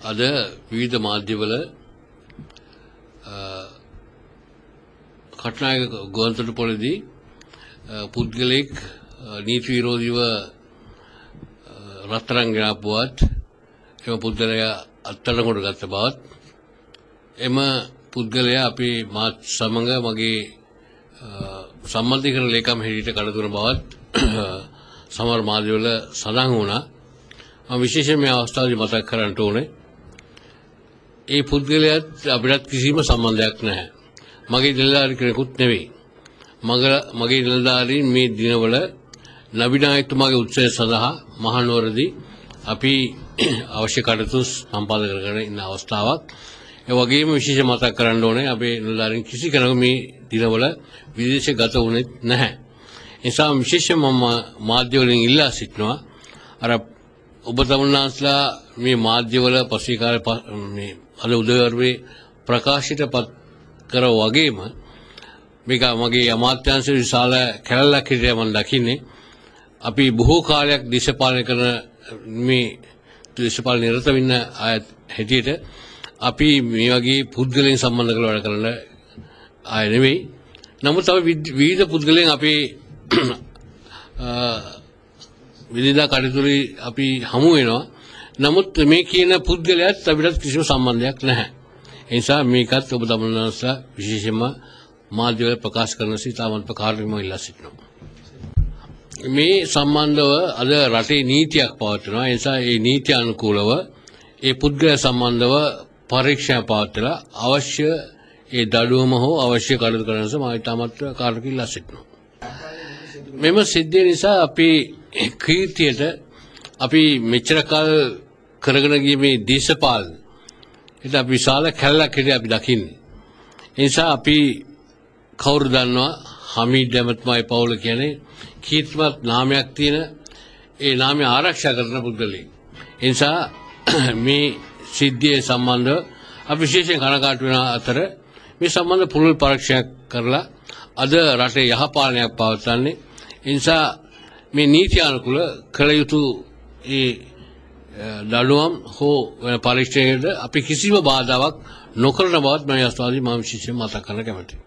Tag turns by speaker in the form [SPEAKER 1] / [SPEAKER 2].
[SPEAKER 1] අද විවිධ මාධ්‍යවල කටනායක ගුවන්තොටුපොළදී පුද්ගලෙක් නීති විරෝධීව රත්තරන් ගෙනාපුවත් එම පුද්ගලයා අත්අඩංගුවට ගත්ත බවත් එම පුද්ගලයා අපි මාත් සමග මගේ සම්මන්ත්‍රීකරණ ලේකම් හැටියට කටයුතු කරන බවත් සමහර මාධ්‍යවල සඳහන් වුණා. මම විශේෂයෙන් මේ අවස්ථාවේදී මතක් කරන්න ඕනේ ඒ පුද්ගලයාත් අපිටත් කිසිම සම්බන්ධයක් නැහැ. මගේ නිලධාරි කෙනෙකුත් නෙවෙයි. මගේ නිලධාරීන් මේ දිනවල නබිනායකතුමාගේ උත්සවය සඳහා මහනුවරදී අපි අවශ්‍ය කටයුතු සම්පාදනය කරගෙන ඉන්න අවස්ථාවක්. ඒ වගේම විශේෂ මතක් කරන්න ඕනේ අපේ නිලධාරීන් කිසි කෙනෙකු මේ දිනවල විදේශ ගත වුණේ නැහැ. ඒ නිසා විශේෂයෙන්ම මම මාධ්‍ය වලින් ඉල්ලා සිටිනවා අර ඔබ තමුන්නාස්ලා මේ මාධ්‍යවල පසීකාර මේ අද උදේවරුේ ප්‍රකාශයට පත් කර වගේම මේක මගේ අමාත්‍යාංශ විශාල කැලලක් හිටිය මම දකින්නේ අපි බොහෝ කාලයක් දේශපාලනය කරන මේ දේශපාලන නිරත වෙන්න අය හැටියට අපි මේ වගේ පුද්ගලයන් සම්බන්ධ කරලා වැඩ කරන අය නෙවෙයි. නමුත් අපි විවිධ පුද්ගලයන් අපේ විදිහා කටයුතු අපි හමු වෙනවා. නමුත් මේ කියන පුද්ගලයාත් අපිට කිසිම සම්බන්ධයක් නැහැ. ඒ නිසා මේකත් ඔබ තමන්වන්සලා විශේෂයෙන්ම මාධ්‍යවල ප්‍රකාශ කරන සිතාමත් කාර්යම ඉල්ලා සිටිනවා. මේ සම්බන්ධව අද රටේ නීතියක් පවත්වනවා. ඒ නිසා ඒ නීති අනුකූලව ඒ පුද්ගලයා සම්බන්ධව පරීක්ෂා පවත්වලා අවශ්‍ය ඒ දඩුවම හෝ අවශ්‍ය කටයුතු කරන නිසා මම ඉතාමත් කාර්යක ඉල්ලා සිටිනවා. මෙම සිද්ධිය නිසා අපි කීර්තියට අපි මෙච්චර කල් කරගෙන ගිය මේ දේශපාලන ඒක අපි විශාල කැලලක් හිටිය අපි දකින්නේ. ඒ නිසා අපි කවුරු දන්නවා හමීඩ් ඇමතුමායි පවුල කියන්නේ කීර්තිමත් නාමයක් තියෙන ඒ නාමය ආරක්ෂා කරන පුද්ගලෙක්. ඒ නිසා මේ සිද්ධිය සම්බන්ධව අපි විශේෂයෙන් කනකාටු වෙන අතර මේ සම්බන්ධ පුළුල් පරීක්ෂණයක් කරලා අද රටේ යහපාලනයක් පවත්වන්නේ ඒ නිසා මේ නීති අනුකූල කළ යුතු ඒ දඩුවම් හෝ පරීක්ෂණයට අපි කිසිම බාධාවක් නොකරන බවත් මම අවස්ථාවේදී මම විශේෂයෙන් මතක් කරන්න කැමතියි.